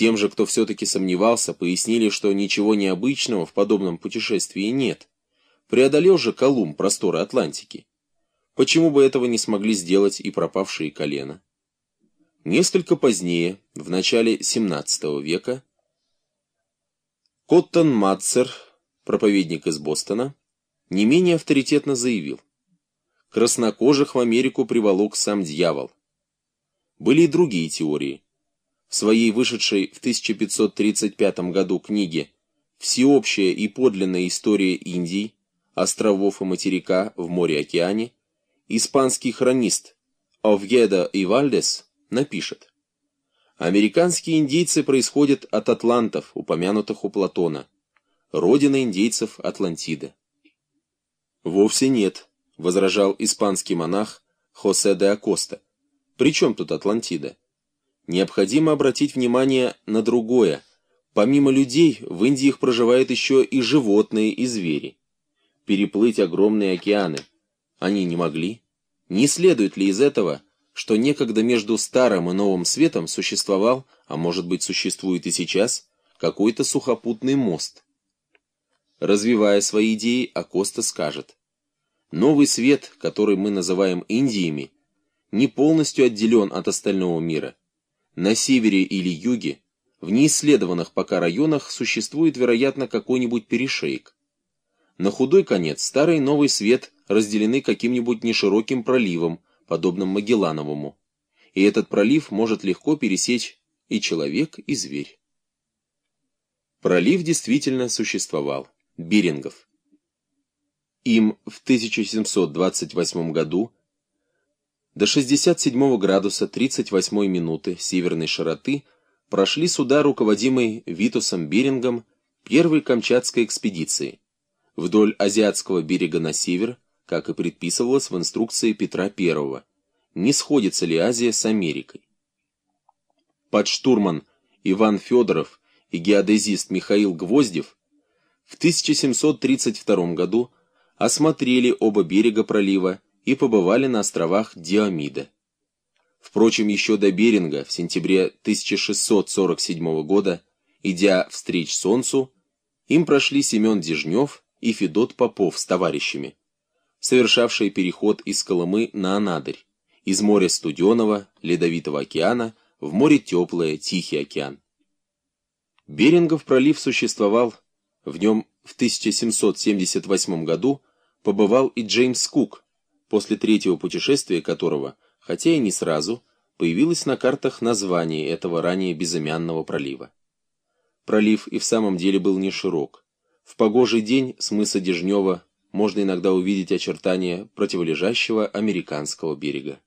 Тем же, кто все-таки сомневался, пояснили, что ничего необычного в подобном путешествии нет. Преодолел же Колумб просторы Атлантики. Почему бы этого не смогли сделать и пропавшие колена? Несколько позднее, в начале XVII века, Коттон Матцер, проповедник из Бостона, не менее авторитетно заявил, краснокожих в Америку приволок сам дьявол. Были и другие теории. В своей вышедшей в 1535 году книге «Всеобщая и подлинная история Индии, островов и материка в море-океане» испанский хронист Овьедо и Вальдес напишет. Американские индейцы происходят от атлантов, упомянутых у Платона. Родина индейцев – Атлантида. Вовсе нет, возражал испанский монах Хосе де Акоста. При чем тут Атлантида? Необходимо обратить внимание на другое. Помимо людей, в Индии их проживают еще и животные и звери. Переплыть огромные океаны они не могли. Не следует ли из этого, что некогда между Старым и Новым Светом существовал, а может быть существует и сейчас, какой-то сухопутный мост? Развивая свои идеи, Акоста скажет, Новый свет, который мы называем Индиями, не полностью отделен от остального мира. На севере или юге, в неисследованных пока районах существует, вероятно, какой-нибудь перешейк. На худой конец старый и новый свет разделены каким-нибудь нешироким проливом, подобным Магеллановому. И этот пролив может легко пересечь и человек, и зверь. Пролив действительно существовал. Берингов. Им в 1728 году до 67 градуса 38 минуты северной широты прошли суда, руководимые Витусом Берингом первой Камчатской экспедиции, вдоль азиатского берега на север, как и предписывалось в инструкции Петра I, не сходится ли Азия с Америкой. Подштурман Иван Федоров и геодезист Михаил Гвоздев в 1732 году осмотрели оба берега пролива и побывали на островах Диомида. Впрочем, еще до Беринга в сентябре 1647 года, идя встреч Солнцу, им прошли Семен Дежнев и Федот Попов с товарищами, совершавшие переход из Колымы на Анадырь, из моря Студеного, Ледовитого океана, в море Теплое, Тихий океан. Берингов пролив существовал, в нем в 1778 году побывал и Джеймс Кук, после третьего путешествия которого, хотя и не сразу, появилось на картах название этого ранее безымянного пролива. Пролив и в самом деле был не широк. В погожий день с мыса Дежнева можно иногда увидеть очертания противолежащего американского берега.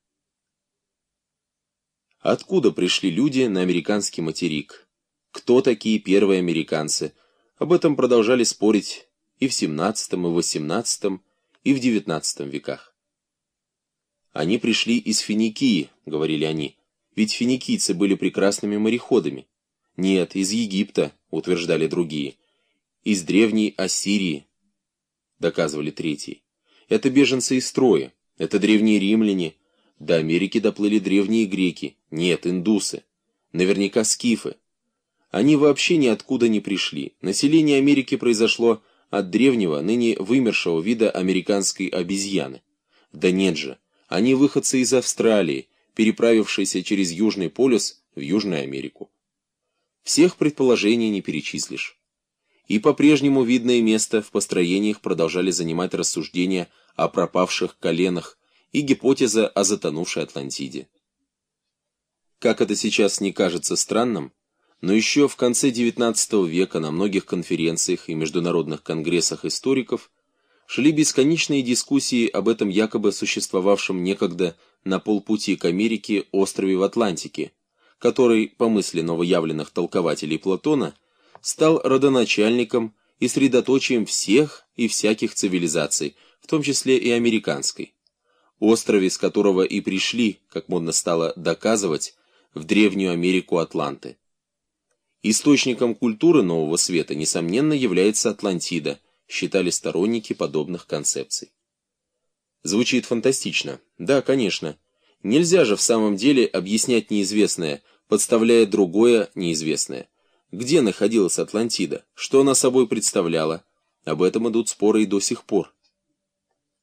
Откуда пришли люди на американский материк? Кто такие первые американцы? Об этом продолжали спорить и в XVII, и в XVIII, и в XIX веках. «Они пришли из Финикии», — говорили они, — «ведь финикийцы были прекрасными мореходами». «Нет, из Египта», — утверждали другие, — «из древней Ассирии», — доказывали третьи. «Это беженцы из строя, это древние римляне, до Америки доплыли древние греки, нет, индусы, наверняка скифы. Они вообще ниоткуда не пришли. Население Америки произошло от древнего, ныне вымершего вида американской обезьяны. Да нет же, они выходцы из Австралии, переправившиеся через Южный полюс в Южную Америку. Всех предположений не перечислишь. И по-прежнему видное место в построениях продолжали занимать рассуждения о пропавших коленах и гипотеза о затонувшей Атлантиде. Как это сейчас не кажется странным, но еще в конце XIX века на многих конференциях и международных конгрессах историков шли бесконечные дискуссии об этом якобы существовавшем некогда на полпути к Америке острове в Атлантике, который, по мысли новоявленных толкователей Платона, стал родоначальником и средоточием всех и всяких цивилизаций, в том числе и американской. Острове, с которого и пришли, как модно стало доказывать, в Древнюю Америку Атланты. Источником культуры Нового Света, несомненно, является Атлантида, считали сторонники подобных концепций. Звучит фантастично. Да, конечно. Нельзя же в самом деле объяснять неизвестное, подставляя другое неизвестное. Где находилась Атлантида? Что она собой представляла? Об этом идут споры и до сих пор.